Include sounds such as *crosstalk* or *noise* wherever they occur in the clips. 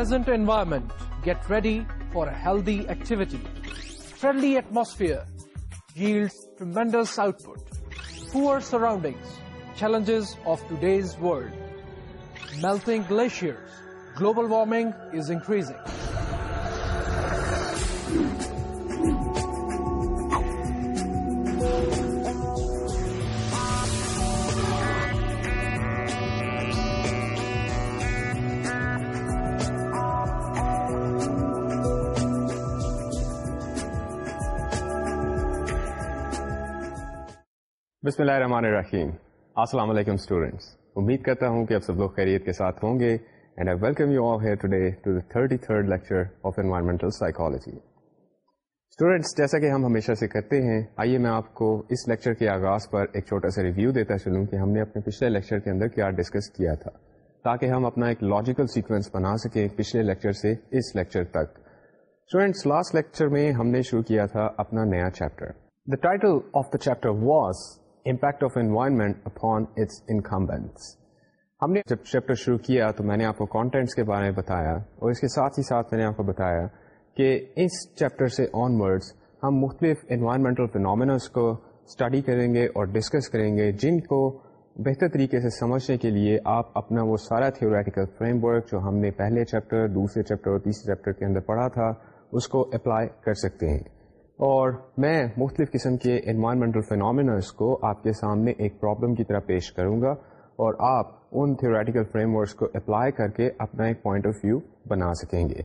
Pleasant environment. Get ready for a healthy activity. Friendly atmosphere yields tremendous output. Poor surroundings, challenges of today's world. Melting glaciers, global warming is increasing. بسم اللہ الرحمن الرحیم السلام علیکم students امید کرتا ہوں کہ آپ سب لوگ خیریت کے ساتھ ہوں گے and I welcome you all here today to the thirty third lecture of environmental psychology students جیسا کہ ہم ہمیشہ سے کرتے ہیں آئیے میں آپ کو اس لیکچر کے آغاز پر ایک چھوٹا سا ریویو دیتا چلوں کہ ہم نے اپنے پچھلے لیکچر کے اندر کیا ڈسکس کیا تھا تاکہ ہم اپنا ایک لاجیکل سیکوینس بنا سکیں پچھلے لیکچر سے اس لیکچر تک اسٹوڈینٹس لاسٹ لیکچر میں ہم نے شروع کیا تھا اپنا نیا chapter the title of the chapter was impact of environment upon its incumbents ہم نے جب چیپٹر شروع کیا تو میں نے آپ کو کانٹینٹس کے بارے میں بتایا اور اس کے ساتھ ہی ساتھ میں نے آپ کو بتایا کہ اس چیپٹر سے آن ورڈس ہم مختلف انوائرمنٹل فنومینس کو اسٹڈی کریں گے اور ڈسکس کریں گے جن کو بہتر طریقے سے سمجھنے کے لیے آپ اپنا وہ سارا تھیوریٹیکل فریم ورک جو ہم نے پہلے چیپٹر دوسرے چیپٹر اور تیسرے چیپٹر کے اندر پڑھا تھا اس کو اپلائی کر سکتے ہیں اور میں مختلف قسم کے انوائرمنٹل فینامیناز کو آپ کے سامنے ایک پرابلم کی طرح پیش کروں گا اور آپ ان تھیوریٹیکل فریم ورکس کو اپلائی کر کے اپنا ایک پوائنٹ آف ویو بنا سکیں گے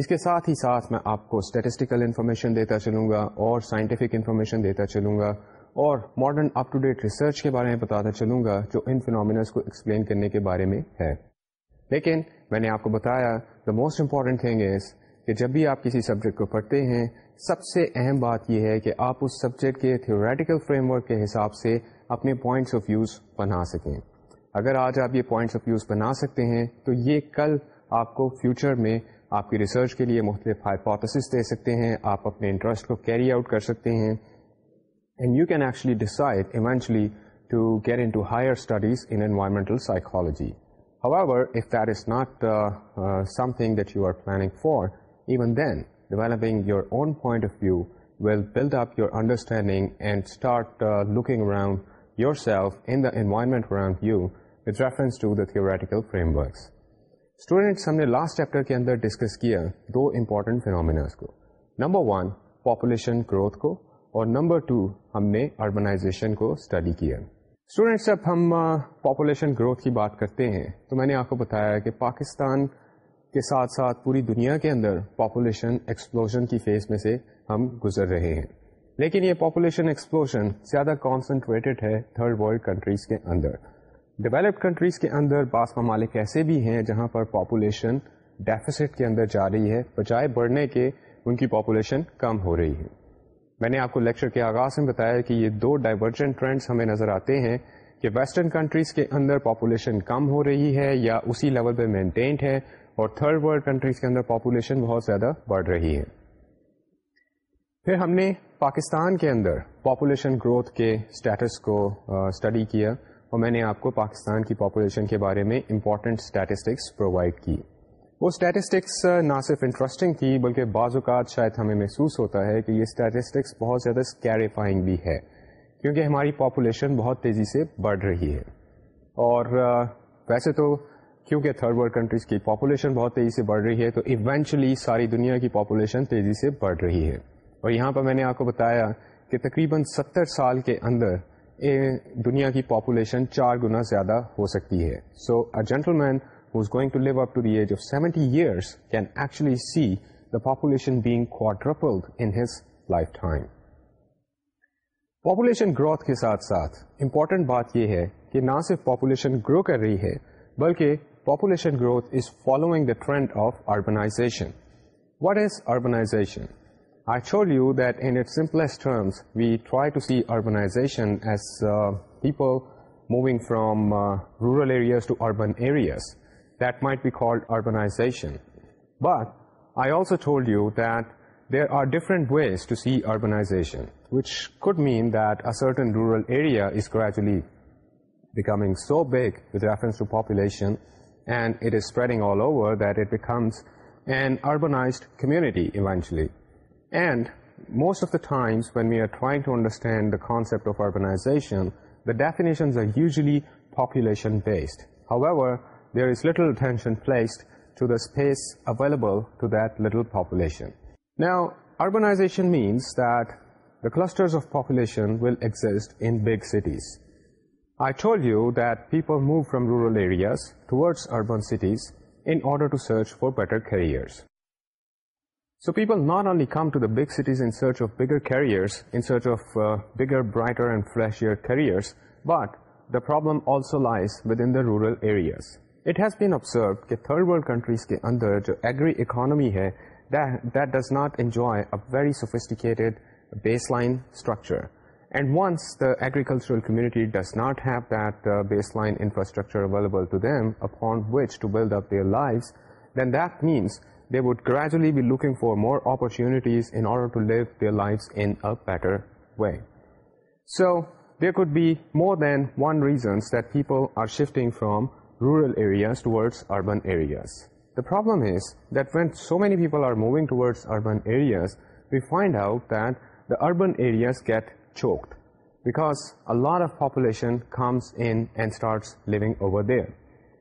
اس کے ساتھ ہی ساتھ میں آپ کو اسٹیٹسٹیکل انفارمیشن دیتا چلوں گا اور سائنٹیفک انفارمیشن دیتا چلوں گا اور modern up to date research کے بارے میں بتاتا چلوں گا جو ان فنامناز کو ایکسپلین کرنے کے بارے میں ہے لیکن میں نے آپ کو بتایا the most important thing is کہ جب بھی آپ کسی سبجیکٹ کو پڑھتے ہیں سب سے اہم بات یہ ہے کہ آپ اس سبجیکٹ کے تھیوریٹیکل فریم ورک کے حساب سے اپنے پوائنٹس آف ویوز بنا سکیں اگر آج آپ یہ پوائنٹس آف ویوز بنا سکتے ہیں تو یہ کل آپ کو فیوچر میں آپ کی ریسرچ کے لیے مختلف دے سکتے ہیں آپ اپنے انٹرسٹ کو کیری آؤٹ کر سکتے ہیں and you can actually decide eventually to into higher studies in environmental psychology ever if that is not something that you are planning for even then developing you own point of view will build up you understanding and start looking yourself in the environment اراؤنڈیکل frameworks students ہم نے last chapter کے اندر discuss کیا دو important phenomena کو number one population growth کو اور number two ہم نے اربناشن کو اسٹڈی کیا اسٹوڈینٹس جب ہم پاپولیشن گروتھ کی بات کرتے ہیں تو میں نے آپ کو بتایا کہ پاکستان کے ساتھ ساتھ پوری دنیا کے اندر پاپولیشن ایکسپلوژن کی فیس میں سے ہم گزر رہے ہیں لیکن یہ پاپولیشن ایکسپلوژن زیادہ کانسنٹریٹڈ ہے تھرڈ ورلڈ کنٹریز کے اندر ڈیولپڈ کنٹریز کے اندر بعض ممالک ایسے بھی ہیں جہاں پر پاپولیشن ڈیفیسٹ کے اندر جا رہی ہے بجائے بڑھنے کے ان کی پاپولیشن کم ہو رہی ہے میں نے آپ کو لیکچر کے آغاز میں بتایا کہ یہ دو ڈائیورجنٹ ٹرینڈس ہمیں نظر آتے ہیں کہ ویسٹرن کنٹریز کے اندر پاپولیشن کم ہو رہی ہے یا اسی لیول پہ مینٹینڈ ہے اور تھرڈ ورلڈ کنٹریز کے اندر پاپولیشن بہت زیادہ بڑھ رہی ہے پھر ہم نے پاکستان کے اندر پاپولیشن گروتھ کے اسٹیٹس کو اسٹڈی کیا اور میں نے آپ کو پاکستان کی پاپولیشن کے بارے میں امپورٹنٹ اسٹیٹسٹکس پرووائڈ کی وہ اسٹیٹسٹکس نہ صرف انٹرسٹنگ تھی بلکہ بعض اوقات شاید ہمیں محسوس ہوتا ہے کہ یہ اسٹیٹسٹکس بہت زیادہ اسکیریفائنگ بھی ہے کیونکہ ہماری پاپولیشن بہت تیزی سے بڑھ رہی ہے اور ویسے تو کیونکہ تھرڈ ورلڈ کنٹریز کی پاپولیشن بہت تیزی سے بڑھ رہی ہے تو ایونچولی ساری دنیا کی پاپولیشن تیزی سے بڑھ رہی ہے اور یہاں پر میں نے آپ کو بتایا کہ تقریباً ستر سال کے اندر دنیا کی پاپولیشن چار گنا زیادہ ہو سکتی ہے so a gentleman going to live up to the age of seventy years can actually see the population being in his lifetime population growth کے ساتھ ساتھ امپورٹنٹ بات یہ ہے کہ نہ صرف پاپولیشن گرو کر رہی ہے بلکہ population growth is following the trend of urbanization. What is urbanization? I told you that in its simplest terms, we try to see urbanization as uh, people moving from uh, rural areas to urban areas. That might be called urbanization. But I also told you that there are different ways to see urbanization, which could mean that a certain rural area is gradually becoming so big with reference to population and it is spreading and اربناز کمٹیچلی and most of the times and اربناشنز how there لٹلشنشن اربنازیشن means دیٹسٹرشنسٹ big cities I tell you that people move from rural areas towards urban cities in order to search for better careers so people not only come to the big cities in search of bigger careers in search of bigger brighter and fresher careers but the problem also لائز with in the rural areas it has been observed کہ third world countries کے اندر جو agri economy ہے that does not enjoy a very sophisticated base line structure And once the agricultural community does not have that uh, baseline infrastructure available to them upon which to build up their lives, then that means they would gradually be looking for more opportunities in order to live their lives in a better way. So there could be more than one reasons that people are shifting from rural areas towards urban areas. The problem is that when so many people are moving towards urban areas, we find out that the urban areas get choked because الار there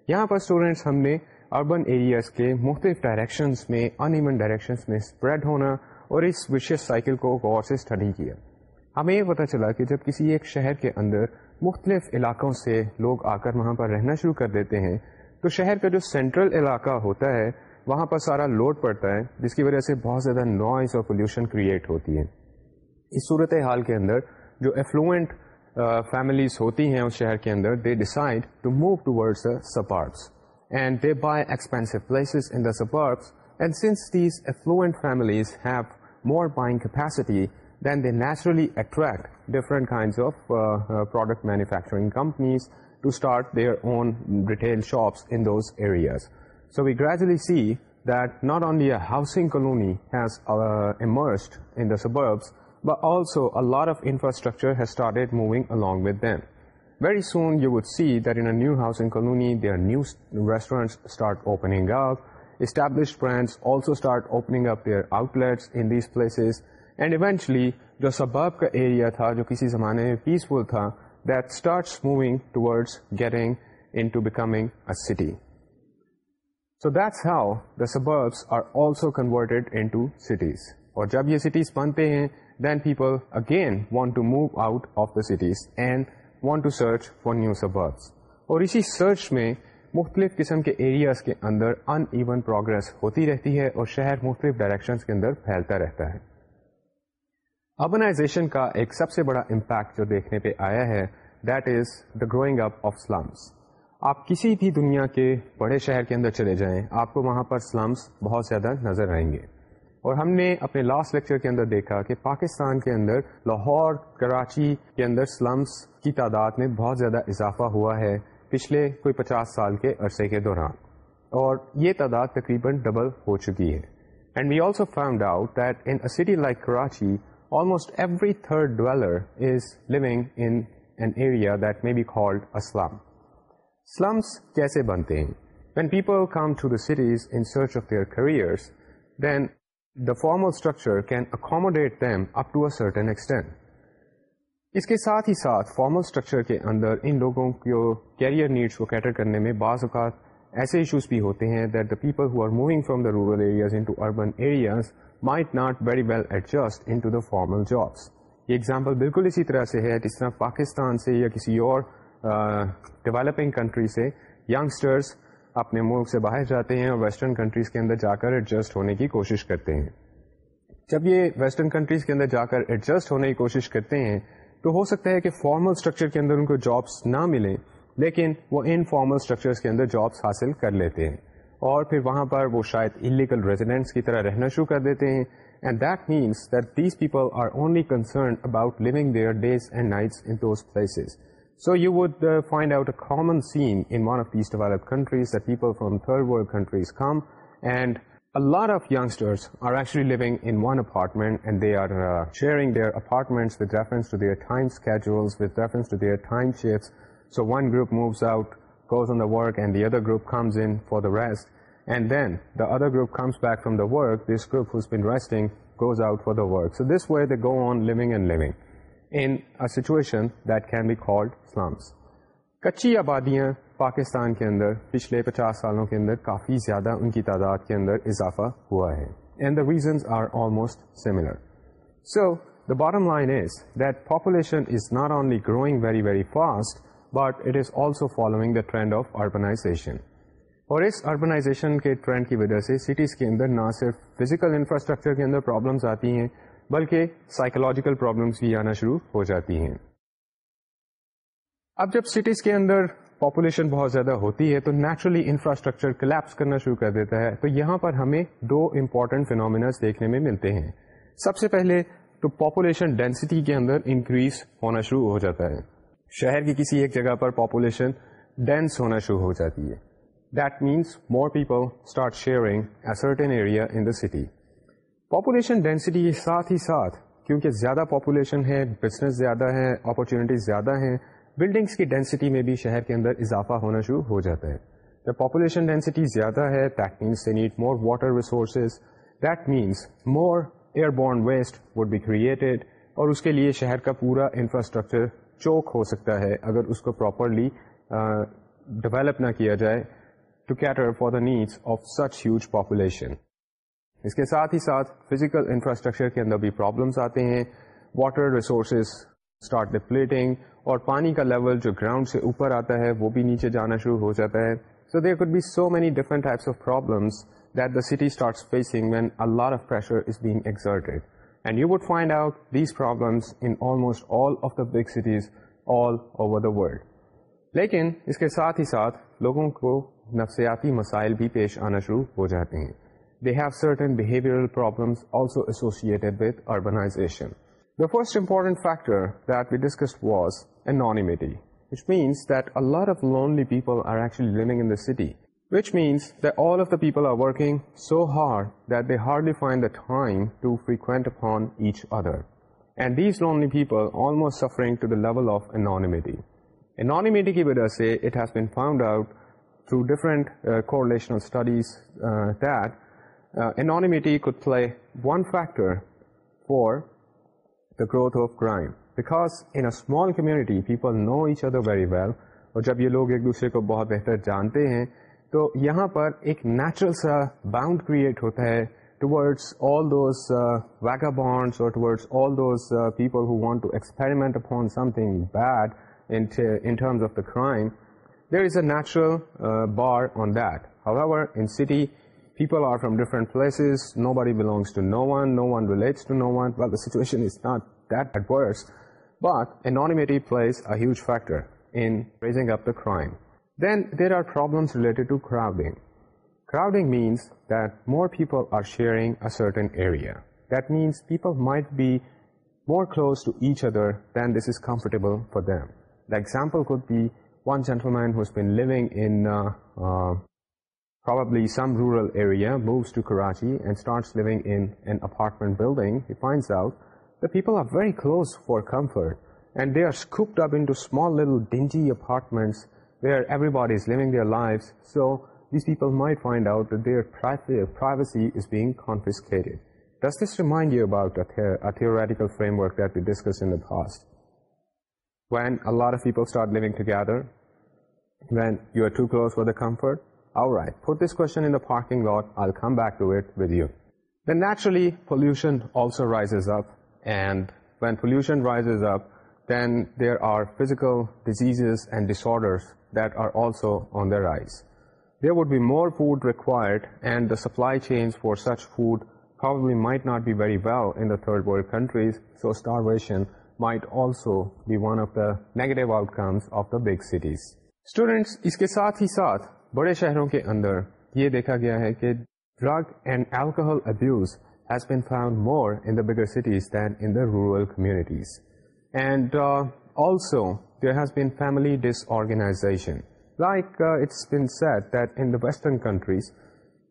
یہاں پر students ہم نے urban areas کے مختلف directions میں uneven directions میں spread ہونا اور اس وشیس سائیکل کو غور سے اسٹڈی کیا ہمیں یہ پتہ چلا کہ جب کسی ایک شہر کے اندر مختلف علاقوں سے لوگ آ کر وہاں پر رہنا شروع کر دیتے ہیں تو شہر کا جو سینٹرل علاقہ ہوتا ہے وہاں پر سارا لوڈ پڑتا ہے جس کی وجہ سے بہت زیادہ نوائز اور پولیوشن کریٹ ہوتی ہے اس صورت حال کے اندر جو ایفلوئنٹ فیملیز ہوتی ہیں اس شہر کے اندر they decide to move words سپارٹس and they buy expensive places in the سپارٹس and since these affluent families have more buying capacity then they naturally attract different kinds of product manufacturing companies to start their own retail shops in those areas so we gradually see that not only housing colony has immersed in the suburbs but also a lot of infrastructure has started moving along with them. Very soon you would see that in a new house in Kaluni, their new restaurants start opening up. Established brands also start opening up their outlets in these places. And eventually, جو سباب کا area تھا جو کسی زمانے میں peaceful تھا that starts moving towards getting in to becoming a city so that's how the suburbs are also converted in to cities اور جب یہ سٹیز بنتے ہیں then people again want to move out of the cities and want to search for new سب اور اسی search میں مختلف قسم کے ایریاز کے اندر ان ایون پروگرس ہوتی رہتی ہے اور شہر مختلف ڈائریکشن کے اندر پھیلتا رہتا ہے اربنائزیشن کا ایک سب سے بڑا امپیکٹ جو دیکھنے پہ آیا ہے that is the growing up of slums آپ کسی بھی دنیا کے بڑے شہر کے اندر چلے جائیں آپ کو وہاں پر سلمس بہت زیادہ نظر آئیں گے اور ہم نے اپنے لاسٹ لیکچر کے اندر دیکھا کہ پاکستان کے اندر لاہور کراچی کے اندر سلمس کی تعداد میں بہت زیادہ اضافہ ہوا ہے پچھلے کوئی پچاس سال کے عرصے کے دوران اور یہ تعداد تقریباً ڈبل ہو چکی ہے and we also find out that in city like Karachi almost every third dweller is living in an area that may be called اسلام سلمس کیسے بنتے ہیں when people come to the cities in search of their careers then of structure can accommodate them up to a certain extent اس کے ساتھ ہی ساتھ formal structure کے اندر ان لوگوں کو کیریئر نیڈس کو کیٹر کرنے میں بعض اوقات ایسے ایشوز بھی ہوتے ہیں that the people who are moving from the rural areas in to urban areas may not very well adjust in to the formal jobs یہ ایگزامپل بالکل اسی طرح سے ہے جس طرح پاکستان سے یا کسی اور ڈیولپنگ کنٹری سے ینگسٹرس اپنے ملک سے باہر جاتے ہیں اور ویسٹرن کنٹریز کے اندر جا کر ایڈجسٹ ہونے کی کوشش کرتے ہیں جب یہ ویسٹرن کنٹریز کے اندر جا کر ایڈجسٹ ہونے کی کوشش کرتے ہیں تو ہو سکتا ہے کہ فارمل اسٹرکچر کے اندر ان کو جابس نہ ملیں لیکن وہ ان فارمل اسٹرکچرس کے اندر جابس حاصل کر لیتے ہیں اور پھر وہاں پر وہ شاید انلیگل ریزیڈینٹس کی طرح رہنا شروع کر دیتے ہیں and that means that these people are only concern about living their days and nights in those places So you would uh, find out a common scene in one of these developed countries that people from third world countries come, and a lot of youngsters are actually living in one apartment, and they are uh, sharing their apartments with reference to their time schedules, with reference to their time shifts. So one group moves out, goes on the work, and the other group comes in for the rest. And then the other group comes back from the work, this group who's been resting goes out for the work. So this way they go on living and living. کچی آبادیاں پاکستان کے اندر پچھلے پچاس سالوں کے اندر کافی زیادہ ان کی تعداد کے اندر اضافہ ہوا ہے and the reasons are almost similar so the bottom line is that population is not only growing very very fast but it is also following the trend of urbanization اور اس اربنائزیشن کے ٹرینڈ کی وجہ سے cities کے اندر نہ صرف فزیکل انفراسٹرکچر کے اندر پرابلمس آتی ہیں بلکہ سائیکولوجیکل پرابلمس بھی آنا شروع ہو جاتی ہیں اب جب سٹیز کے اندر پاپولیشن بہت زیادہ ہوتی ہے تو نیچرلی انفراسٹرکچر کلیپس کرنا شروع کر دیتا ہے تو یہاں پر ہمیں دو امپورٹنٹ فینومیناز دیکھنے میں ملتے ہیں سب سے پہلے تو پاپولیشن ڈینسٹی کے اندر انکریز ہونا شروع ہو جاتا ہے شہر کی کسی ایک جگہ پر پاپولیشن ڈینس ہونا شروع ہو جاتی ہے that means more people start sharing a certain area in the city population density ساتھ ہی ساتھ کیونکہ زیادہ پاپولیشن ہے بزنس زیادہ ہے اپرچونیٹیز زیادہ ہیں بلڈنگس کی ڈینسٹی میں بھی شہر کے اندر اضافہ ہونا شروع ہو جاتا ہے دا پاپولیشن ڈینسٹی زیادہ ہے that means they need more water resources that means more airborne waste would be created اور اس کے لیے شہر کا پورا انفراسٹرکچر چوک ہو سکتا ہے اگر اس کو پراپرلی ڈیولپ نہ کیا جائے to cater for the needs of such huge population اس کے ساتھ ہی ساتھ فزیکل انفراسٹرکچر کے اندر بھی پرابلمس آتے ہیں واٹر ریسورسز اسٹارٹ ڈپلیٹنگ اور پانی کا لیول جو گراؤنڈ سے اوپر آتا ہے وہ بھی نیچے جانا شروع ہو جاتا ہے so there could be so many different types of problems that the city starts when of pressure is being exerted and you would find out these problems in almost all of the big cities all over the world لیکن اس کے ساتھ ہی ساتھ لوگوں کو نفسیاتی مسائل بھی پیش آنا شروع ہو جاتے ہیں ہیو سرٹنسوٹ اربنا فرسٹنٹ factors other and these lonely پیپلنگ اینٹی اینٹی کی وجہ سے anonymity one factor for the growth of crime because in a small community people know each other very well اور جب یہ لوگ ایک دوسرے کو بہت بہتر جانتے ہیں تو یہاں پر ایک نیچرل سا باؤنڈ کریٹ ہوتا ہے towards all those Vega bonds اور natural bar on that how in city People are from different places, nobody belongs to no one, no one relates to no one. Well, the situation is not that adverse, but anonymity plays a huge factor in raising up the crime. Then there are problems related to crowding. Crowding means that more people are sharing a certain area. That means people might be more close to each other than this is comfortable for them. The example could be one gentleman who's been living in uh, uh, روریا لووز to Karachi out people are very close for comfort and there آرس خوب اب انال ڈینجی apartments life so these people might find out کانفیس remind you اباؤٹیکل frameworks ویڈ اللہ the پیپلٹ together when you are too close for the comfort would be more food required and the supply chain for such food how might not be very بیو in third countries so اسٹارشنز student اس کے ساتھ ہی ساتھ بڑے شہروں کے اندر یہ دیکھا گیا ہے کہ drug and alcohol abuse has been found more in the bigger cities than in the rural communities and also there has been family disorganization like it's been set that in the western countries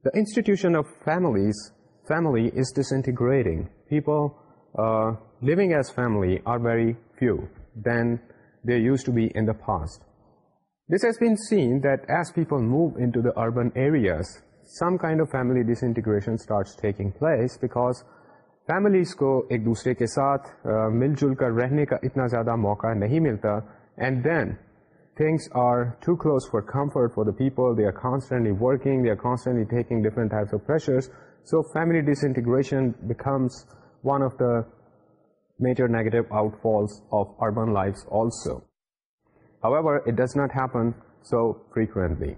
the institution of families family is disintegrating people living as family are very few than they used to be in the past this has been seen that as people move in urbans some kind of family disintegration families کو ایک دوسرے کے ساتھ مل جل کر رہنے کا اتنا زیادہ موقع نہیں ملتا and then things are too close for comfort for the people they are constantly working they are constantly taking different offers so family disintegration becomes one of the major negative out falls of urban life also However, it does not happen so frequently.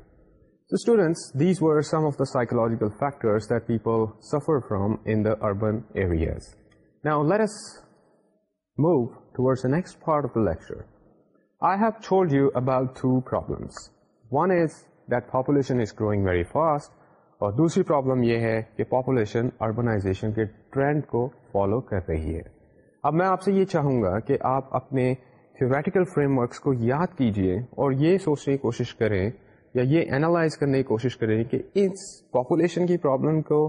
So students, these were some of the psychological factors that people suffer from in the urban areas. Now let us move towards the next part of the lecture. I have told you about two problems. One is that population is growing very fast. اور دوسری problem یہ ہے کہ population urbanization کے trend کو follow کر رہی ہے اب میں آپ سے یہ چاہوں گا کہ آپ اپنے تھیوریٹیکل فریم ورکس کو یاد کیجیے اور یہ سوچنے کی کوشش کریں یا یہ انالائز کرنے کی کوشش کریں کہ اس پاپولیشن کی پرابلم کو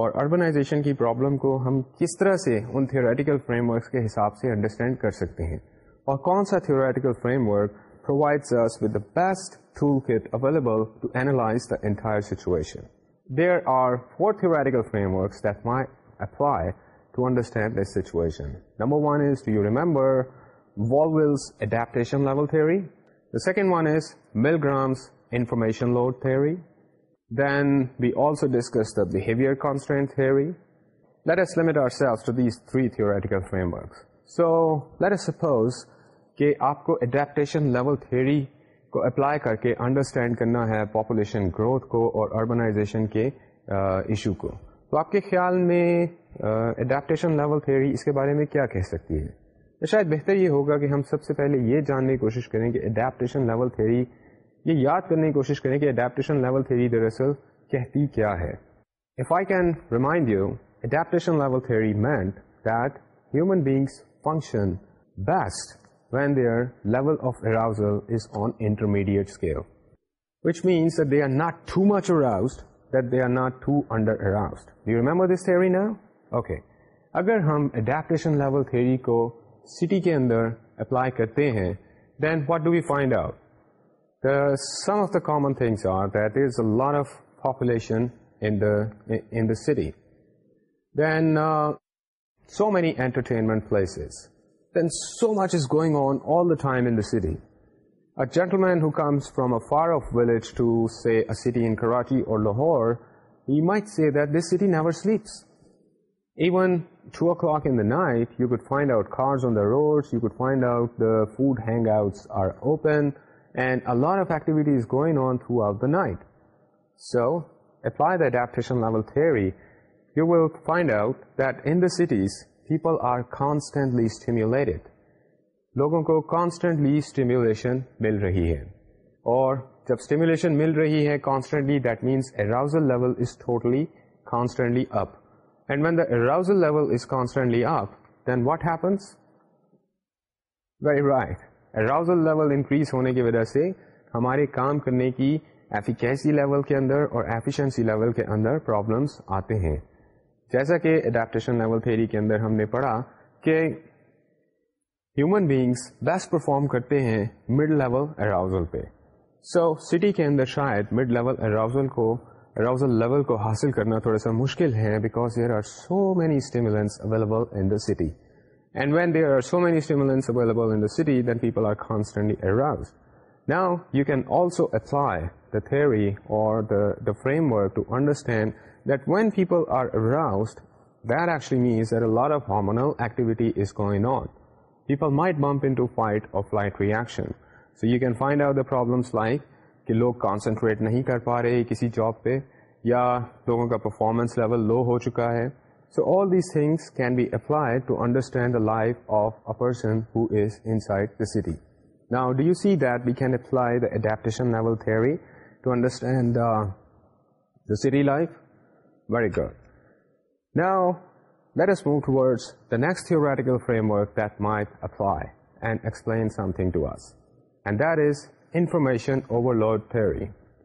اور اربنائزیشن کی پرابلم کو ہم کس طرح سے ان تھیوریٹیکل فریم ورکس کے حساب سے انڈرسٹینڈ کر سکتے ہیں اور کون سا theoretical framework provides best tool kit available there are four theoretical frame this situation Volville's Adaptation Level Theory. The second one is Milgram's Information Load Theory. Then we also discussed the Behavior Constraint Theory. Let us limit ourselves to these three theoretical frameworks. So, let us suppose کہ آپ کو adaptation level theory کو apply کر کے understand کرنا ہے population growth کو اور اربنائزیشن کے ایشو کو تو آپ کے خیال میں اڈیپٹیشن لیول تھیوری اس کے بارے میں کیا کہہ سکتی ہے تو شاید بہتر یہ ہوگا کہ ہم سب سے پہلے یہ جاننے کی کوشش کریں کہ اڈیپٹیشن لیول تھیری یہ یاد کرنے کی کوشش کریں کہ اڈیپٹیشن لیول تھیری دراصل کہتی کیا ہے if I can remind you adaptation level theory meant that human beings function best when their level of arousal is on intermediate scale which means they are not too much aroused that they are not too under aroused you remember this theory نا okay اگر ہم adaptation level theory کو city کے اندر apply کرتے ہیں then what do we find out the some of the common things are is a lot of population city then so many who comes from a far-off village to, say, a city in Karachi or Lahore, he might say that this city never sleeps. Even two o'clock in the night you could find out cars on the road find out hangouts night so اپن تھوڑی cities people are constantly لوگوں کو constantly stimulation مل رہی ہے اور جب مل رہی ہے constantly means arousal level is totally constantly up وجہ سے ہمارے کام کرنے کی ایفیکیسی لیول کے اندر اور ایفیشنسی لیول کے اندر پرابلمس آتے ہیں جیسا کہ اڈیپٹیشن لیول تھیری کے اندر ہم نے پڑھا کہ ہیومن بیگس بیسٹ پرفارم کرتے ہیں مڈ لیول اراؤزل پہ سو سٹی کے اندر شاید مڈ لیول اراؤزل کو اراؤزل لیول کو حاصل کرنا تھوڑا سا مشکل ہے because there are so many stimulants available in the city and when there are so many stimulants available in the city then people are constantly arouse now you can also apply the theory اور the framework to understand that when people are aroused there actually means there a lot of hormonal activity is going on people might bump into fight of light reaction so you can find out the problems like کہ لوگ concentrate نہیں کر پا رہے کسی job پہ یا لوگوں کا پرفارمنس لیول لو ہو چکا ہے so all these things can be apply to understand the life of a person who is inside the city now do you see that we can apply the adaptation level theory to understand the the city life very good now let us move to the next theoretical framework that may apply and explain something to us and that is شن overload the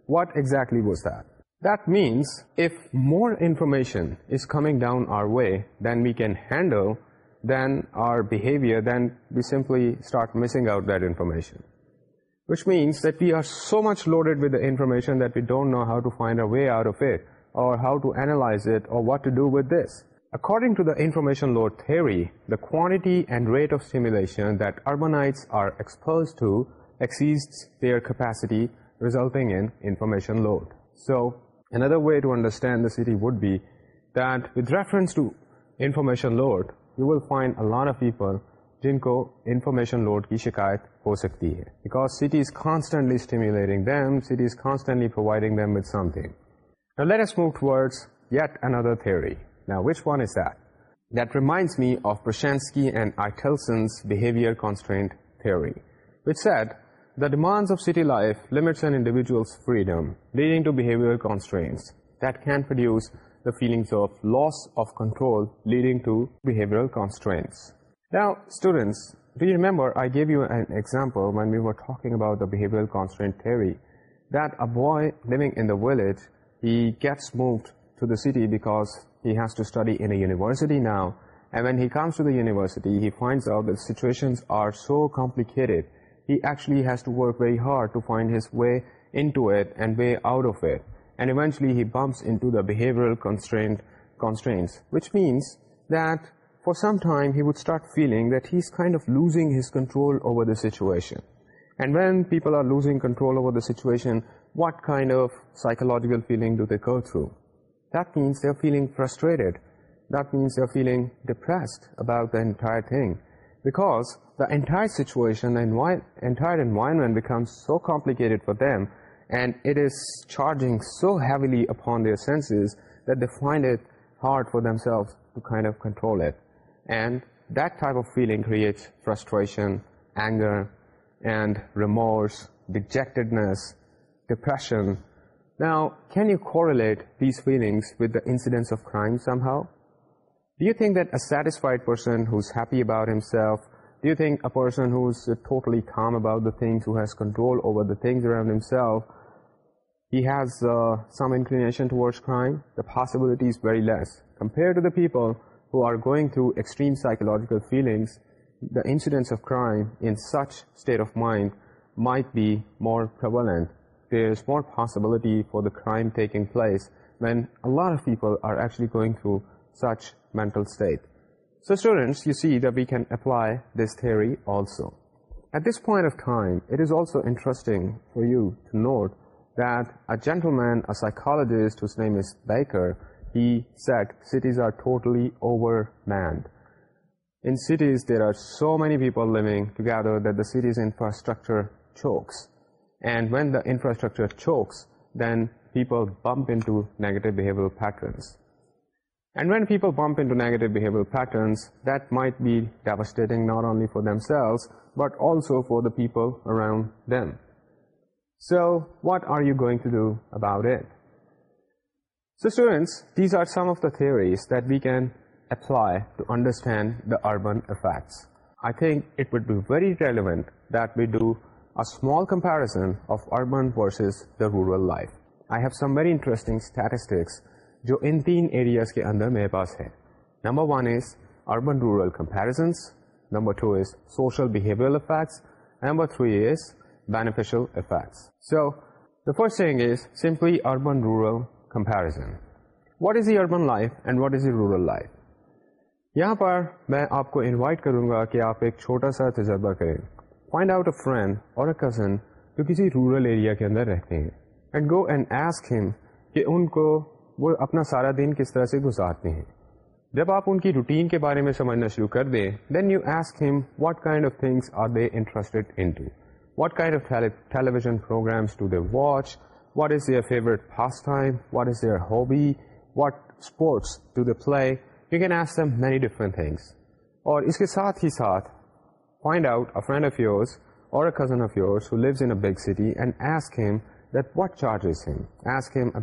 way then we can handle then آرہیویئر which means that we are so much loaded with information that you don't know how to find way are او فیٹ اورائز آرز to exceeds their capacity resulting in information load. So another way to understand the city would be that with reference to information load, you will find a lot of people جن کو information load کی شکایت ہو سکتی ہے because city is constantly stimulating them city is constantly providing something move towards yet another theory which one is that that reminds me of Proshansky and I behaviour constraint theory which says the demands life limits freedom leading I give you an example when talking اباؤٹرز to study انسٹی now when comes to دورس آؤٹویشن are so complete ہییچلی has to work very hard to find his way in to it and way out of it and eventually that for some time he would start feeling that he سیشن when people are losing control over session what kind of psychological feeling that means یار feeling frustrated یار feeling depressed about the entire thing because the entire situation, the entire environment becomes so complicated for them, and it is charging so heavily upon their senses that they find it hard for themselves to kind of control it. And that type of feeling creates frustration, anger, and remorse, dejectedness, depression. Now, can you correlate these feelings with the incidence of crime somehow? Do you think that a satisfied person who's happy about himself do you think a person who's uh, totally calm about the things, who has control over the things around himself, he has uh, some inclination towards crime? The possibility is very less. Compared to the people who are going through extreme psychological feelings, the incidence of crime in such state of mind might be more prevalent. There's more possibility for the crime taking place when a lot of people are actually going through such mental state. So students, you see that we can apply this theory also. At this point of time, it is also interesting for you to note that a gentleman, a psychologist whose name is Baker, he said cities are totally overmanned. In cities, there are so many people living together that the city's infrastructure chokes. And when the infrastructure chokes, then people bump into negative behavioral patterns. Went people pump might بیٹنگ for the پیپلگا these are of the theories we can apply to انڈرسٹینڈنٹ would be very relevant that we ڈوال comparisons رائف آئی ہیسٹنگسٹکس جو ان تین areas کے اندر میرے پاس ہے number one is urban rural number two is social behaviour effects number three is is beneficial effects so the first thing simply urban rural اربنزن what is urban life and what is a rural life یہاں پر میں آپ کو invite کروں گا کہ آپ ایک چھوٹا سا تجربہ کریں فائنڈ آؤٹ اے فرینڈ اور اے کزن جو کسی رورل ایریا کے اندر رہتے ہیں اینڈ اینڈ گو ایسک ہم کہ ان کو وہ اپنا سارا دن کس طرح سے گزارتے ہیں جب آپ ان کی روٹین کے بارے میں سمجھنا شروع کر دیں دین یو ایس ہم what kind of things are they interested in to what kind of television is their favourite pastime what is their hobby what sports do they play you can them many different things اور اس کے ساتھ ہی ساتھ find out a friend of yours اور a cousin of yours who lives in big city and hmm hmm hmm that what charges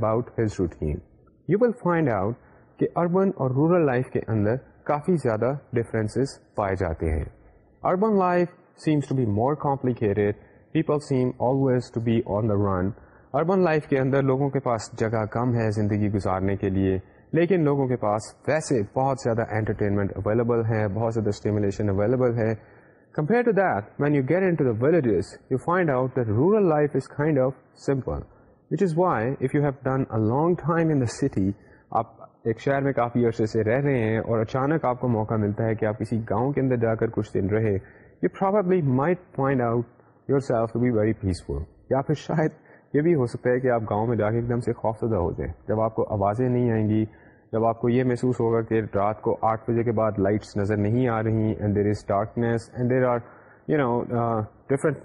about his routine you will find out کہ urban اور rural life کے اندر کافی زیادہ differences پائے جاتے ہیں urban life seems to be more complicated people seem always to be on the run urban life کے اندر لوگوں کے پاس جگہ کم ہے زندگی گزارنے کے لیے لیکن لوگوں کے پاس ویسے بہت زیادہ انٹرٹینمنٹ اویلیبل ہے بہت زیادہ اسٹیمولیشن اویلیبل ہے compare to that when you get in to the villages you find out the rural life is kind of simple which is why if you have done long time in the city آپ ایک شہر میں کافی عرصے سے رہ رہے ہیں اور اچانک آپ کو موقع ملتا ہے کہ آپ کسی گاؤں کے اندر جا کر کچھ دن رہے you probably may point out yourself to be very peaceful یا پھر شاید یہ بھی ہو سکتا ہے کہ آپ گاؤں میں جا کے ایک دم سے خوف زدہ ہو جائیں جب آپ کو آوازیں نہیں آئیں گی جب آپ کو یہ محسوس ہوگا کہ رات کو آٹھ بجے کے بعد لائٹس نظر نہیں آ رہی and there is darkness and there are you know different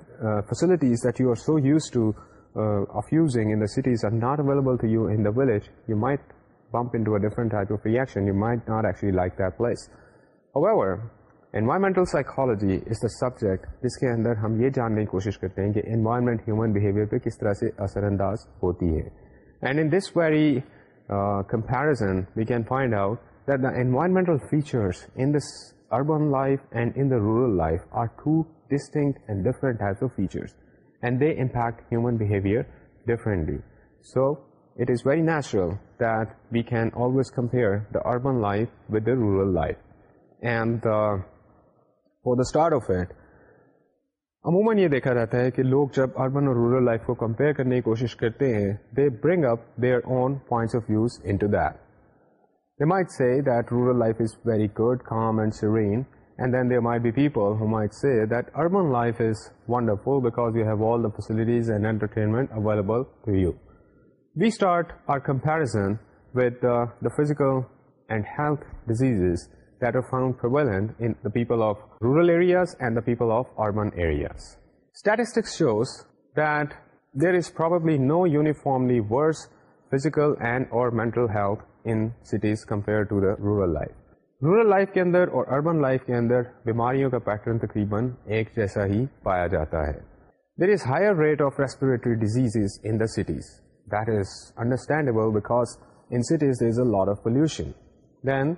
facilities that you are so used to of using in the cities not available environmental psychology is the subject جس کے اندر ہم یہ جاننے کی کوشش کرتے ہیں کہ انوائرمنٹ ہیومن بہیویئر پہ کس طرح سے اثر انداز ہوتی ہے and in this very comparison we can find out that the environmental features in the urban life and in the rural life are to distinct and different of features and they impact human behaviour differently so it is very natural that we can always compare the urban life rural life. And uh, for the start of it عموماً یہ دیکھا جاتا ہے کہ لوگ جب urban اور rural life کو کمپیئر کرنے کی کوشش کرتے ہیں they bring up their own points of views might see that rural life is very good calm and serene And then there might be people who might say that urban life is wonderful because you have all the facilities and entertainment available to you. We start our comparison with uh, the physical and health diseases that are found prevalent in the people of rural areas and the people of urban areas. Statistics shows that there is probably no uniformly worse physical and or mental health in cities compared to the rural life. Rural life کے اندر اور urban life کے اندر بیماریوں کا pattern تقریباً ایک جیسا ہی پایا جاتا ہے there there is is is higher rate of of respiratory disease in in the cities cities that understandable because a lot pollution then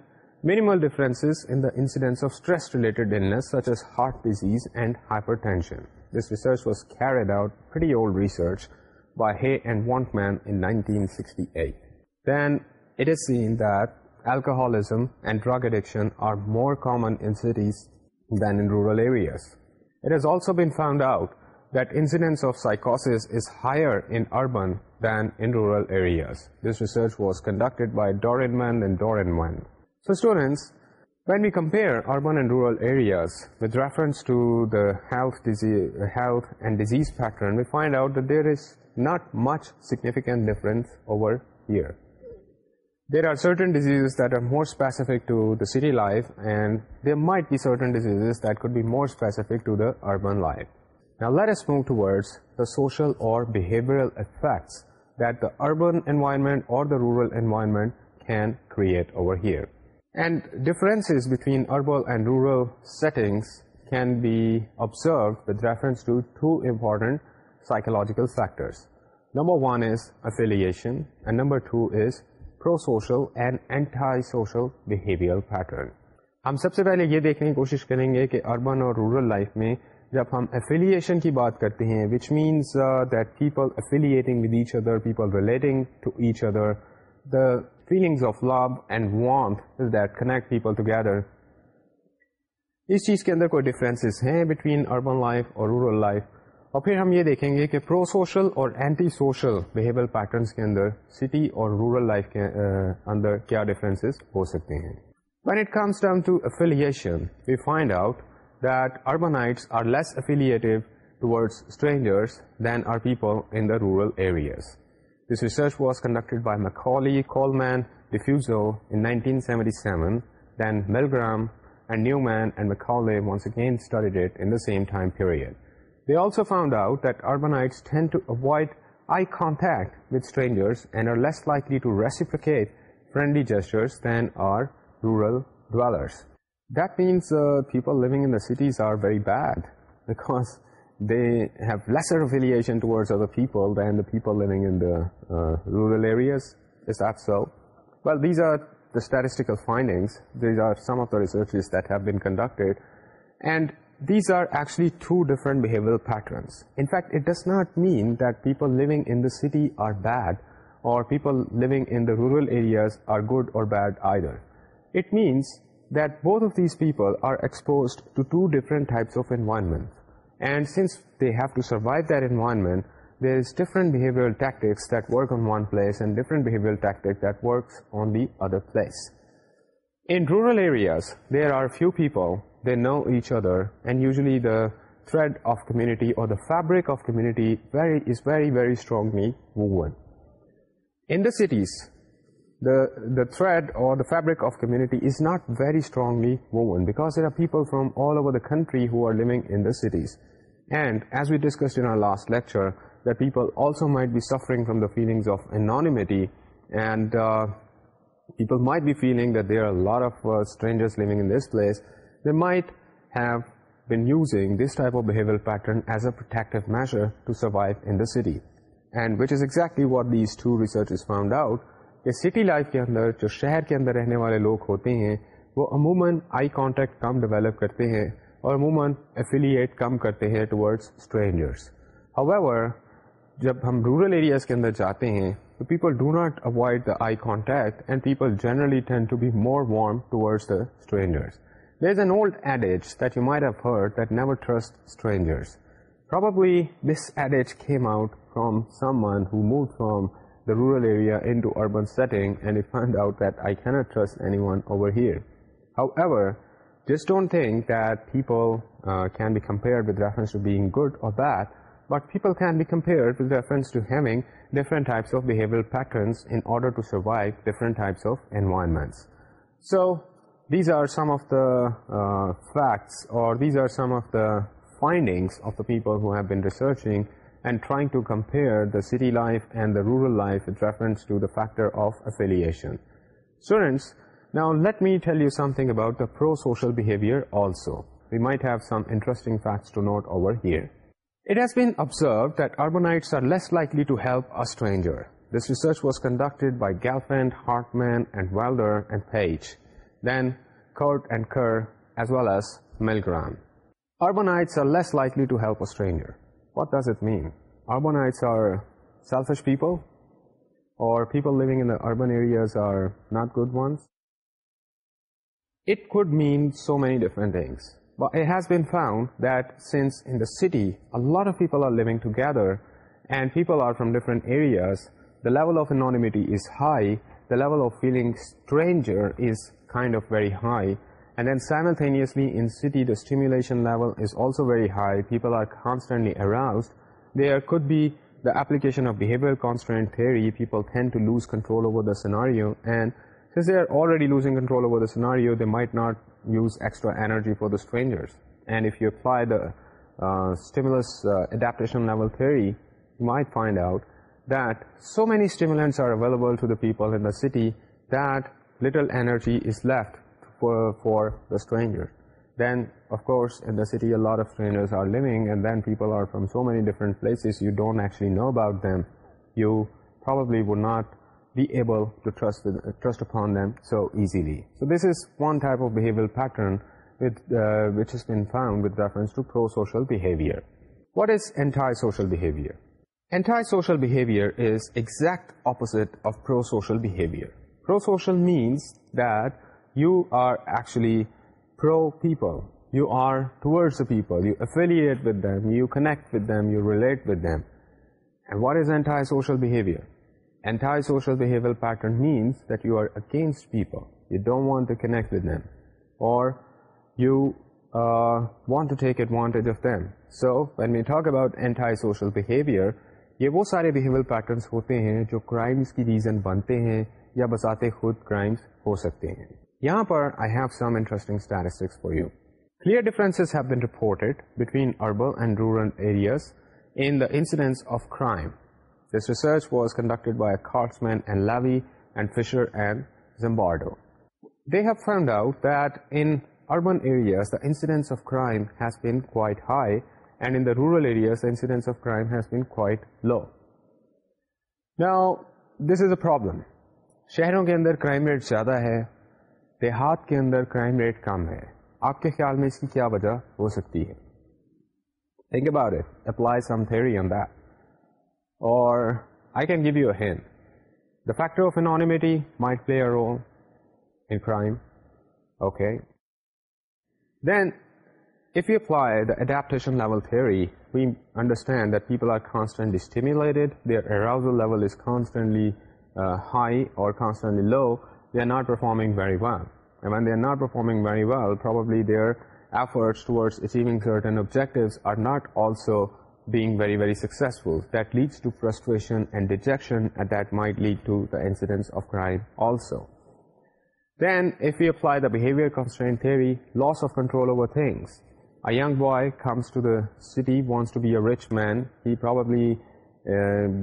Alcoholism and drug addiction are more common in cities than in rural areas. It has also been found out that incidence of psychosis is higher in urban than in rural areas. This research was conducted by Dorenman and Dorenman. So students, when we compare urban and rural areas with reference to the health and disease pattern, we find out that there is not much significant difference over here. There are certain diseases that are more specific to the city life, and there might be certain diseases that could be more specific to the urban life. Now let us move towards the social or behavioral effects that the urban environment or the rural environment can create over here. And differences between urban and rural settings can be observed with reference to two important psychological factors. Number one is affiliation, and number two is and anti social pattern ہم سب سے پہلے یہ دیکھنے کی کوشش کریں گے کہ اربن اور رورل لائف میں جب ہم افیلیشن کی بات کرتے ہیں which means that people affiliating with each other people relating to each other the feeling of love and want connect people together اس چیز کے اندر کوئی ڈفرینس ہیں بٹوین اربن لائف اور رورل لائف اور پھر ہم یہ دیکھیں گے کہ پرو سوشل اور اینٹی سوشل بہیویئر پیٹرنس کے اندر سٹی اور رورل لائف کے uh, اندر کیا ڈفرینس ہو سکتے ہیں when it find out that same time period. They also found out that اربناڈ eye contact with strangers friendly gestures that means people living انٹیز are very bad they have lesser affiliations are the اسٹیکل These are actually two different behavioral patterns. In fact, it does not mean that people living in the city are bad or people living in the rural areas are good or bad either. It means that both of these people are exposed to two different types of environments. And since they have to survive that environment, there is different behavioral tactics that work on one place and different behavioral tactic that works on the other place. In rural areas, there are few people they know each other, and usually the thread of community or the fabric of community is very, very strongly woven. In the cities, the thread or the fabric of community is not very strongly woven because there are people from all over the country who are living in the cities. And as we discussed in our last lecture, that people also might be suffering from the feelings of anonymity, and uh, people might be feeling that there are a lot of uh, strangers living in this place, they might have been using this type آفیوئر pattern as a میزرو in the city and which is exactly what these two research is found out کہ city life کے اندر جو شہر کے اندر رہنے والے لوگ ہوتے ہیں وہ عموماً آئی کانٹیکٹ کم ڈیولپ کرتے ہیں اور عموماً افیلیٹ کم کرتے ہیں ٹورڈس اسٹرینجرس ہاویور جب ہم رورل ایریاز کے اندر جاتے ہیں تو people do not avoid the eye contact and people generally tend to be more warm towards the strangers There's an old adage that you might have heard that never trust strangers. Probably this adage came out from someone who moved from the rural area into urban setting and he found out that I cannot trust anyone over here. However, just don't think that people uh, can be compared with reference to being good or bad, but people can be compared with reference to having different types of behavioral patterns in order to survive different types of environments. So these are of the facts اور these are of the finding and trying to کمپیئرسنگ about pro سوشلو might have some interest fats are less likely to helper this research was conducted by girl friend heart main and welder then cut and کر as well as Milgram اربنا to helper what does it mean اربنا urbans are not good ones it main so many different at has bad sense in سیٹیدر and people are from different areas the level of انمٹی is high the ل feeling stranger is kind of very high. And then simultaneously in city, the stimulation level is also very high. People are constantly aroused. There could be the application of behavioral constraint theory. People tend to lose control over the scenario, and since they are already losing control over the scenario, they might not use extra energy for the strangers. And if you apply the uh, stimulus uh, adaptation level theory, you might find out that so many stimulants are available to the people in the city that little energy is left for the strangers. Then, of course, in the city a lot of strangers are living, and then people are from so many different places, you don't actually know about them. You probably would not be able to trust upon them so easily. So this is one type of behavioral pattern uh, which has been found with reference to prosocial behavior. What is antisocial behavior? Antisocial behavior is exact opposite of prosocial behavior. Pro social means that you are actually pro people you are towards people you affiliate with them you connect with them you relate with them what is anti social anti social pattern means that you are against people you don't want to connect with them اور یہ وہ سارے behaviour patterns ہوتے ہیں جو crimes کی reason بنتے ہیں یا بذات خود کرائمس ہو سکتے ہیں یہاں پر I have some interesting statistics for you clear differences have been reported between urban and rural areas in the incidence of crime this research was conducted by Kartsman and Levy and Fisher and Zimbardo they have find out that in urban areas the incidence of crime has been quite high and in the rural areas the incidence of crime has been quite low now this is a problem شہروں کے اندر crime rate زیادہ ہے دیہات کے اندر crime rate کم ہے آپ کے خیال میں اس کی کیا وجہ ہو سکتی ہے factor of anonymity might play crime okay then adaptation you apply the adaptation level theory we understand stimulated, are arousal level is constantly high اور constantly low they are not performing very well when they are not performing very well پروبلیگ certain ابجیکٹویری successful leads to frustration detection loss of control اوگس a young boy comes to the city one reach man ہیلی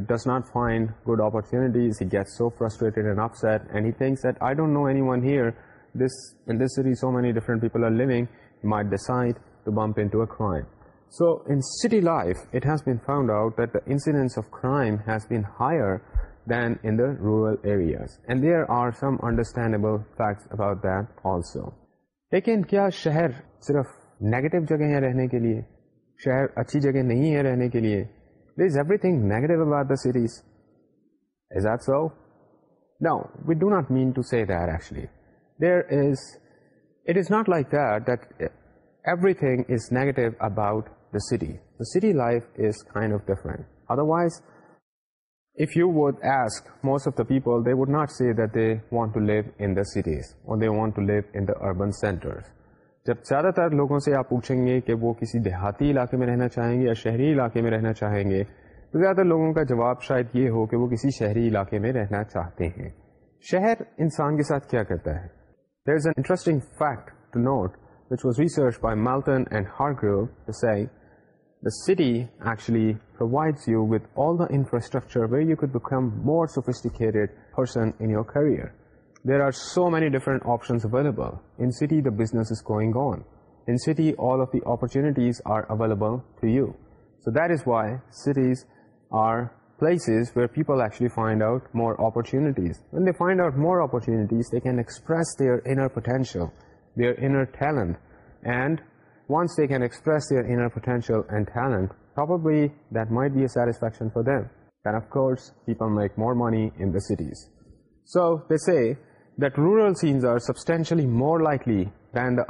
does not find good opportunities he get so first نوی ونگائٹوڈ out انس of crime has been higher than in rural areas and there are some understandable facts about ٹیکینڈ کیا شہر صرف negative جگہ ہیں رہنے کے لیے شہر اچھی جگہ نہیں ہے رہنے کے لیے Is everything negative about the cities? Is that so? No, we do not mean to say that actually. It is not like that everything is negative about the city. The city life is kind of different. Otherwise, if you would ask most of the people, they would not say that they want to live in the cities or they want to live in the urban centers. جب زیادہ تر لوگوں سے آپ پوچھیں گے کہ وہ کسی دیہاتی علاقے میں رہنا چاہیں گے یا شہری علاقے میں رہنا چاہیں گے تو زیادہ تر لوگوں کا جواب شاید یہ ہو کہ وہ کسی شہری علاقے میں رہنا چاہتے ہیں شہر انسان کے ساتھ کیا کرتا ہے there is an interesting fact to note which was research by Malton and all the infrastructure career There are so many different options available. In Citi, the business is going on. In Citi, all of the opportunities are available to you. So that is why cities are places where people actually find out more opportunities. When they find out more opportunities, they can express their inner potential, their inner talent. And once they can express their inner potential and talent, probably that might be a satisfaction for them. Then, of course, people make more money in the cities. So they say that رورینس are essentially more لائکنائڈنٹ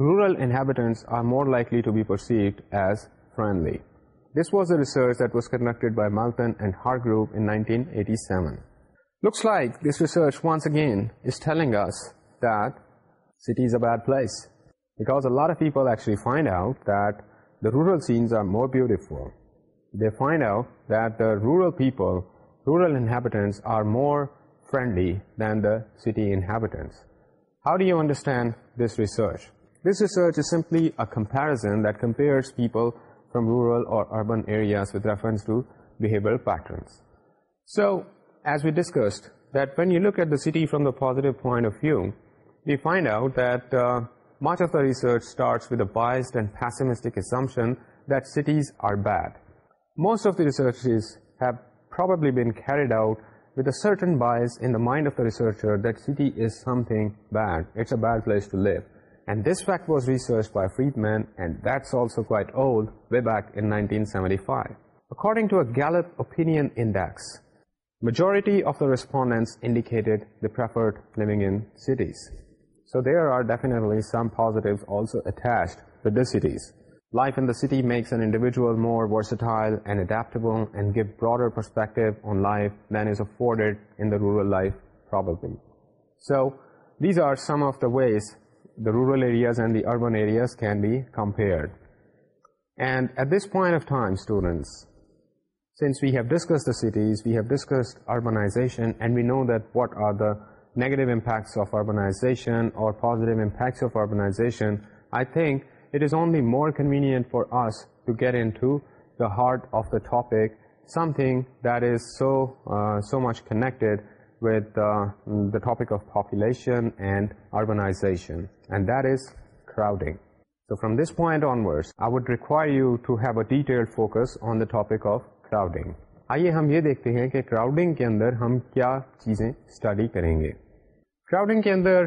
rural انٹنس as فرینڈلیٹ was conducted by Malton eighty seven likes out that the rural sense are مورٹیفل they find out that the rural people rural inhabitants are more friendly than the city inhabitants. How do you understand this research? This research is simply a comparison that compares people from rural or urban areas with reference to behavioral patterns. So, as we discussed, that when you look at the city from the positive point of view, we find out that uh, much of the research starts with a biased and pessimistic assumption that cities are bad. Most of the researchers have probably been carried out with a certain bias in the mind of the researcher that city is something bad. It's a bad place to live. And this fact was researched by Friedman, and that's also quite old, way back in 1975. According to a Gallup Opinion Index, majority of the respondents indicated they preferred living in cities. So there are definitely some positives also attached with the cities. Life in the city makes an individual more versatile and adaptable and give broader perspective on life than is afforded in the rural life probably. So these are some of the ways the rural areas and the urban areas can be compared. And at this point of time, students, since we have discussed the cities, we have discussed urbanization, and we know that what are the negative impacts of urbanization or positive impacts of urbanization, I think آئیے ہم یہ دیکھتے ہیں کہ crowding کے اندر ہم کیا چیزیں اسٹڈی کریں گے کراؤڈنگ کے اندر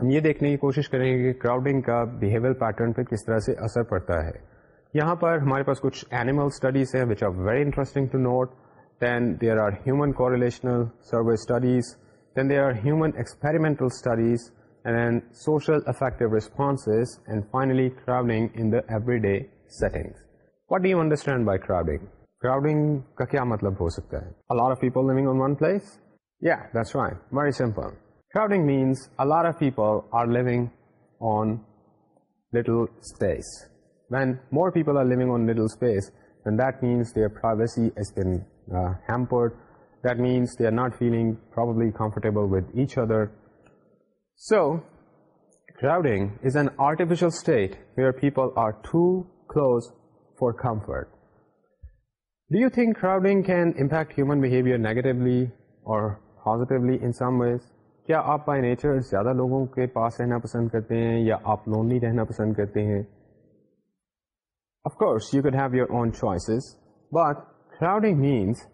ہم یہ دیکھنے کی کوشش کریں گے کہ کراؤڈنگ کا بیہیویئر پیٹرن پہ کس طرح سے اثر پڑتا ہے یہاں پر ہمارے پاس کچھ اینیمل اسٹڈیز ہیں which are are are very interesting to note then then there there human human correlational survey studies studies experimental and and social affective responses finally crowding crowding crowding in the everyday settings what you understand by کا کیا مطلب ہو سکتا ہے people on one place یا that's وائن very simple Crowding means a lot of people are living on little space. When more people are living on little space, then that means their privacy has been uh, hampered. That means they are not feeling probably comfortable with each other. So, crowding is an artificial state where people are too close for comfort. Do you think crowding can impact human behavior negatively or positively in some ways? کیا آپ by nature زیادہ لوگوں کے پاس رہنا پسند کرتے ہیں یا آپ لونلی رہنا پسند کرتے ہیں of course you can have your own choices but crowding means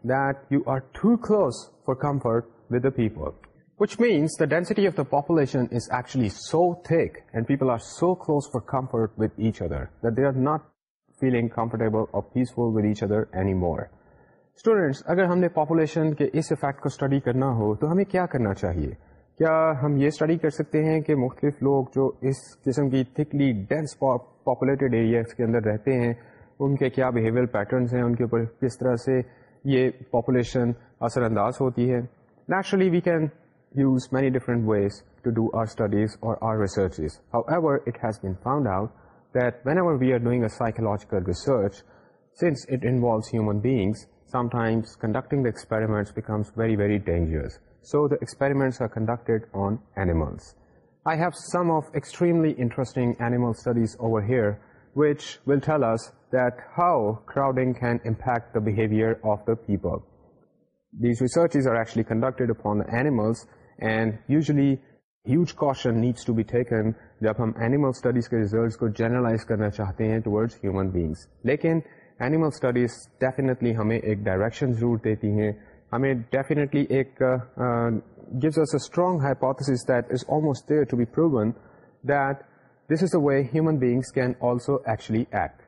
are too close for comfort the people which means the density of the population are so close for comfort with each other that they are not feeling comfortable اور peaceful with each other any more students اگر ہم نے population کے اس effect کو study کرنا ہو تو ہمیں کیا کرنا چاہیے کیا ہم یہ اسٹڈی کر سکتے ہیں کہ مختلف لوگ جو اس قسم کی تھکلی ڈینس پاپولیٹڈ ایریاز کے اندر رہتے ہیں ان کے کیا بیہیویئر پیٹرنس ہیں ان کے اوپر کس طرح سے یہ پاپولیشن اثر انداز ہوتی ہے naturally we can use many different ways to do our studies اور our researches however it has been found out that whenever we are doing a psychological research since it involves human beings sometimes conducting the experiments becomes very very dangerous so the experiments I have some of extremely interesting how crowding can impact افونل huge caution needs to be taken جب ہم animal studies کے results کو generalise کرنا چاہتے ہیں ٹوڈ human beings لیکن animal studies definitely ہمیں ایک ڈائریکشن دیتی ہیں ہمیں ڈیفینیٹلی ایک gives strong hypothesis that is almost there to be proven that this is a way human beings can also actually act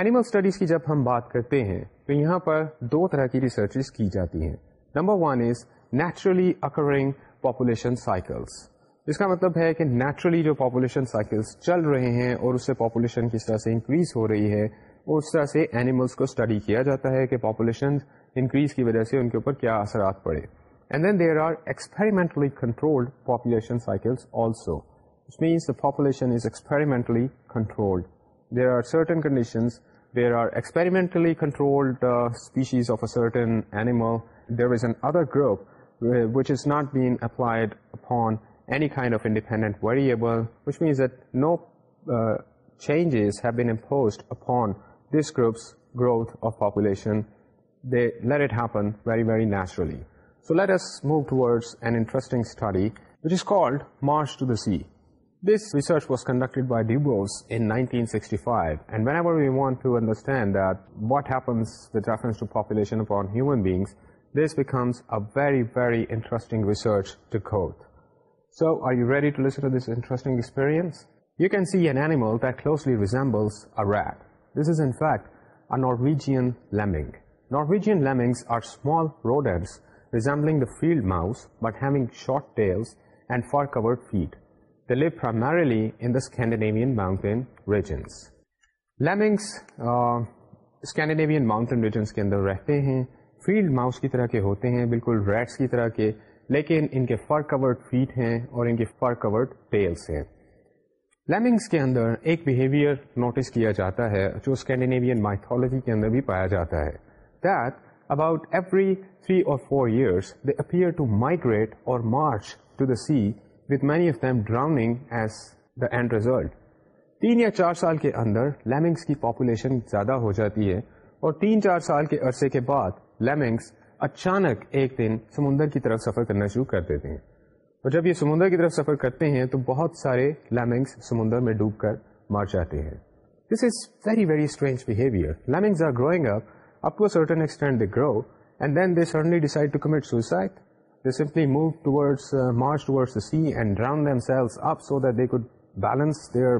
animal studies کی جب ہم بات کرتے ہیں تو یہاں پر دو طرح کی ریسرچ کی جاتی ہیں number one is naturally occurring population cycles اس کا مطلب ہے کہ نیچرلی جو پاپولیشن سائیکلس چل رہے ہیں اور اس سے پاپولیشن کس طرح سے انکریز ہو رہی ہے اس طرح سے اینیملس کو اسٹڈی کیا جاتا ہے کہ پاپولیشن انکریز کی وجہ سے ان کے اوپر کیا اثرات پڑے and then there are experimentally controlled population cycles also controlled there certain conditions there are experimentally animal there is N other group which is not which means any kind of independent have no imposed upon this groups growth of population they let it happen very, very naturally. So let us move towards an interesting study which is called March to the Sea. This research was conducted by Dubose in 1965, and whenever we want to understand that what happens with reference to population upon human beings, this becomes a very, very interesting research to quote. So are you ready to listen to this interesting experience? You can see an animal that closely resembles a rat. This is in fact a Norwegian lemming. Norwegian lemmings are اسمالبلنگ فیٹ فرملیبین کے اندر رہتے ہیں field mouse کی طرح کے ہوتے ہیں بالکل ریڈس کی طرح کے لیکن ان کے فارکورڈ فیٹ ہیں اور ان کے فرکورڈ ٹیلس ہیں لیمنگس کے اندر ایک بہیویئر نوٹس کیا جاتا ہے جو اسکینڈنیویئین مائتھالوجی کے اندر بھی پایا جاتا ہے تھری اور four years they appear to migrate اور march to the sea with many of them drowning as the end result تین یا چار سال کے اندر لیمنگس کی پاپولیشن زیادہ ہو جاتی ہے اور تین چار سال کے عرصے کے بعد لیمنگس اچانک ایک دن سمندر کی طرف سفر کرنا شروع کر دیتے ہیں اور جب یہ سمندر کی طرف سفر کرتے ہیں تو بہت سارے لیمنگس سمندر میں ڈوب کر مار جاتے ہیں this is very very strange behaviour lemmings are growing up up to certain extent they grow and then they سڈنڈس sea and run themselves up so that they could balance there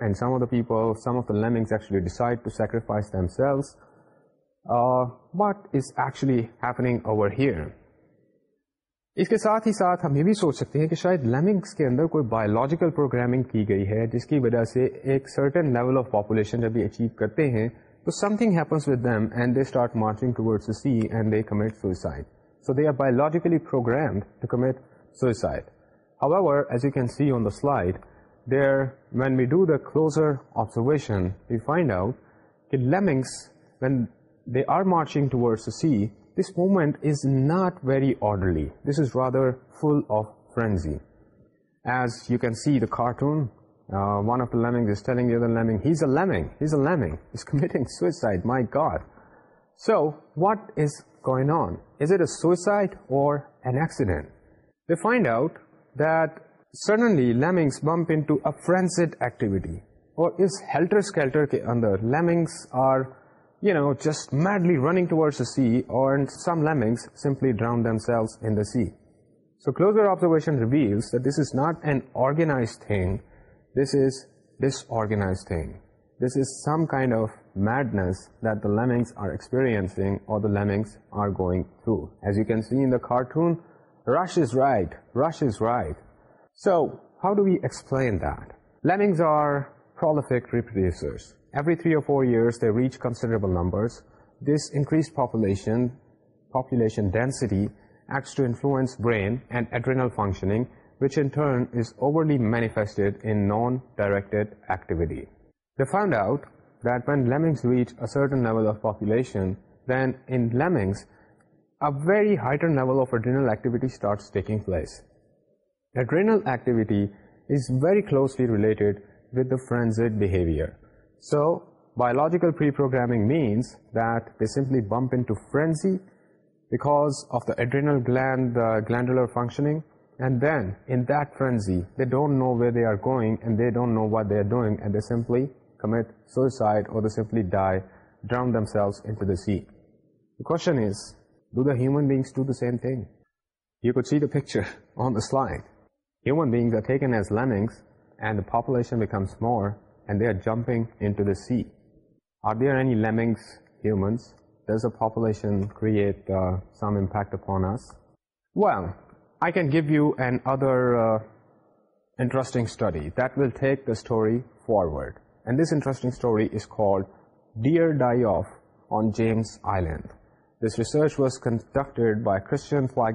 and some of the people lemming sacrifice themselves what ازنگ over here اس کے ساتھ ہی ساتھ ہم یہ بھی سوچ سکتے ہیں کہ شاید لیمنگس کے اندر کوئی بایولوجیکل پروگرامنگ کی گئی ہے جس کی وجہ سے ایک سرٹن لیول آف پاپولیشن جب یہ اچیو کرتے ہیں تو something happens with and they start marching outing C movement is not very orderly this is واد full of frenzy as you can see the cartoon find out دڈنلیڈ activity اور اس ہیلٹر کے اندر لینگز are you know just madly running ٹوس ارنگسرویشن آرگناز thing is dish آرگناس is some kind of madness are experience are going through as you can see the cartoon rush is right rush is right so how do you explain dating آرفکوسرس every three اور ریچ کنسڈرس برینڈرینل functioning overly manifest non directs ریچرٹنشنگ place very closely related ودیویئر So biological pre-programming means that they simply bump into frenzy because of the adrenal gland, the uh, glandular functioning, and then in that frenzy they don't know where they are going and they don't know what they are doing, and they simply commit suicide or they simply die, drown themselves into the sea. The question is, do the human beings do the same thing? You could see the picture *laughs* on the slide. Human beings are taken as lemmings and the population becomes more سی آرسنٹ you interesting deer die off on James I land research was conducted by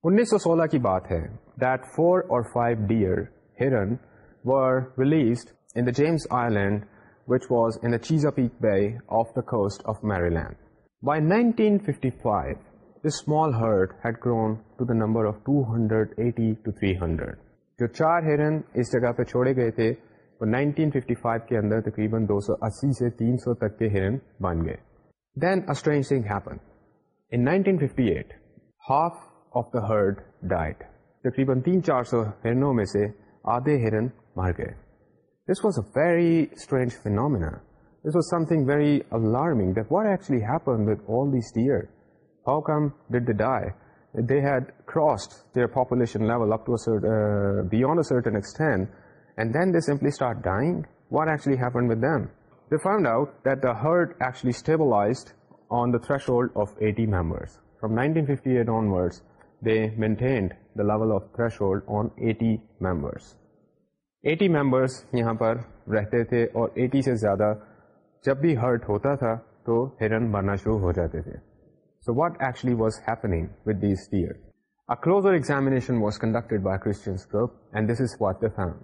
کر بات ہے rims آئیلینڈر چھوڑے گئے تھے تقریباً دو سو اسی سے تین سو تک کے ہرن بن گئے دین اسٹرین تین چار سو ہرنوں میں سے آدھے ہرن مر گئے this was a very strange phenomena this was something very that what actually happen with all these deer how come did they die they had crossed their population level up beyond a certain extend and then they simply start dying what actually happen with them they find out that the herd actually اسٹیبلائزڈ on the threshold of eighty members from nineteen fifty eight onwards they maintained the level of threshold on 80 members. 80 members یہاں پر رہتے تھے اور 80 سے زیادہ جب بھی hurt ہوتا تھا تو ہرن مرنا شروع ہو جاتے تھے so what actually was happening with these deer A closer examination was conducted by Christian's group and this is what they found.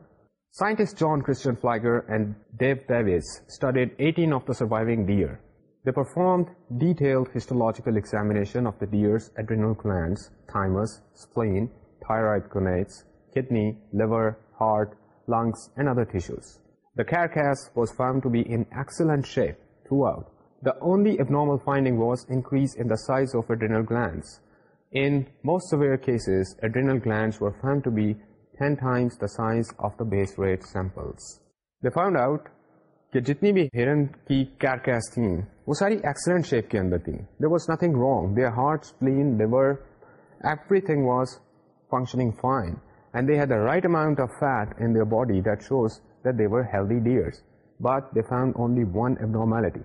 Scientists John Christian Flieger and Dave Davis studied 18 of the surviving deer They performed detailed histological examination of the deer's adrenal glands, thymus, spleen, thyroid gonads, kidney, liver, heart, lungs, and other tissues. The carcass was found to be in excellent shape throughout. The only abnormal finding was increase in the size of adrenal glands. In most severe cases, adrenal glands were found to be 10 times the size of the base rate samples. They found out کہ جتنی بھی ہرن کی کیئر تھیں وہ ساری excellent shape کے اندر تھیں there was nothing wrong heart plane everything was functioning fine and they had the right amount of fat in their body that that shows healthy deers but they fan only one normality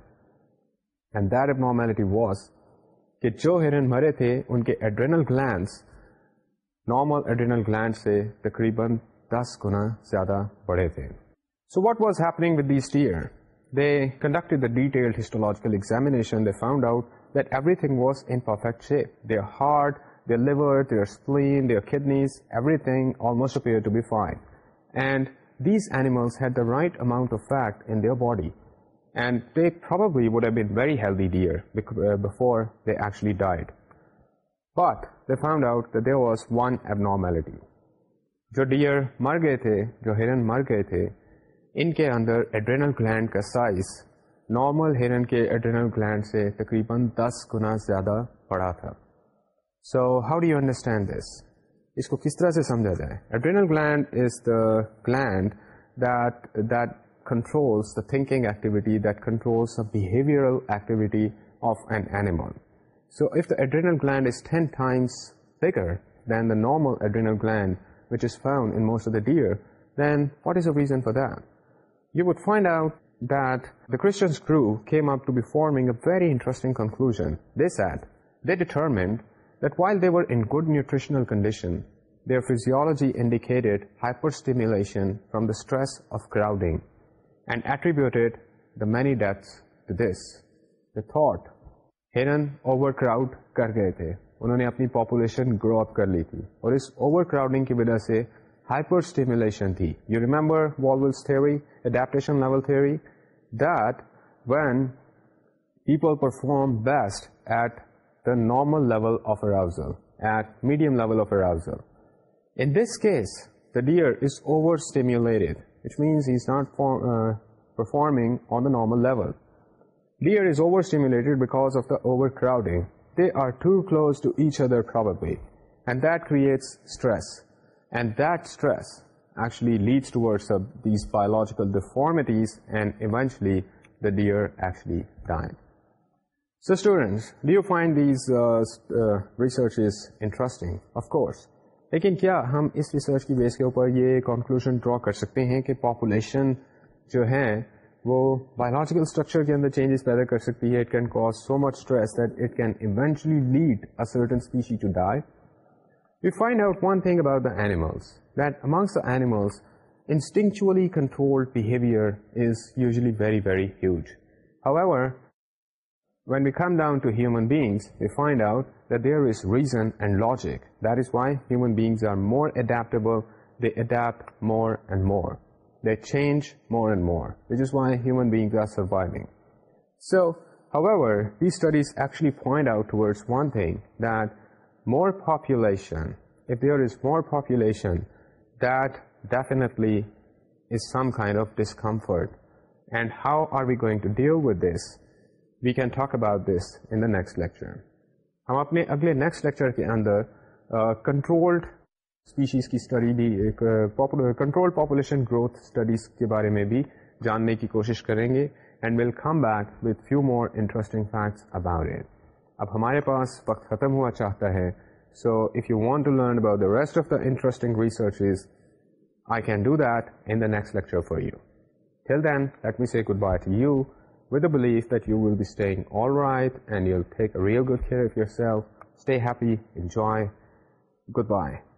and that normality was کہ جو ہرن مرے تھے ان کے adrenal glands normal adrenal gland سے تقریباً دس گنا زیادہ بڑے تھے so what was happening with these deer they conducted the detail histological examination and out that every was in perfect shape their heart their liver and their kidneys everything and these animal had the right amount of fat in their body and would اب be very healthy deer before they ایچولی died but they found out was one abnormality جو ڈیئر مر گئے تھے جو ہرن مر گئے تھے ان کے اندر ایڈرینل گلینڈ کا سائز نارمل ہرن کے ایڈرینل گلینڈ سے تقریباً دس گنا زیادہ بڑا تھا so how do you understand this اس کو کس طرح سے سمجھا جائے adrenal gland is the gland that that controls the thinking activity that controls the behavioural activity of an animal so if the adrenal gland is ten times bigger than the normal adrenal gland which is found in most of the deer then what is the reason for that from the stress of crowding کر گئے تھے انہوں نے اپنی population گرو اپ کر لی تھی اور اس اوور کراؤڈنگ کی وجہ سے hyperstimulation thi. You remember Wolwell's theory, adaptation level theory, that when people perform best at the normal level of arousal, at medium level of arousal. In this case, the deer is overstimulated, which means he's not uh, performing on the normal level. Deer is overstimulated because of the overcrowding. They are too close to each other probably, and that creates stress. researches deformities Of interesting لیکن کیا ہم اس research کی بیس کے اوپر یہ conclusion ڈرا کر سکتے ہیں کہ پاپولیشن جو ہے وہ بایولوجیکل اسٹرکچر کے اندر چینجز پیدا کر سکتی ہے it can cause so much stress that it can eventually lead a certain species to die We find out one thing about the animals, that amongst the animals, instinctually controlled behavior is usually very, very huge. However, when we come down to human beings, we find out that there is reason and logic. That is why human beings are more adaptable, they adapt more and more. They change more and more, which is why human beings are surviving. So, however, these studies actually point out towards one thing, that more discomfort. There is more we and how are we going we can talk about this in the next lecture ہم اپنے اگلے next lecture کے اندر controlled species کی study بھی control population growth studies کے بارے میں بھی جاننے کی کوشش کریں گے and will come back with few more interesting facts about it اب ہمارے پاس وقت ختم ہوا چاہتا ہے so if you want to learn about the rest of the interesting researches I can do that in the next lecture for you till then let me see good by to you the belief that you will be all right and you take real good care of yourself stay happy enjoy good bye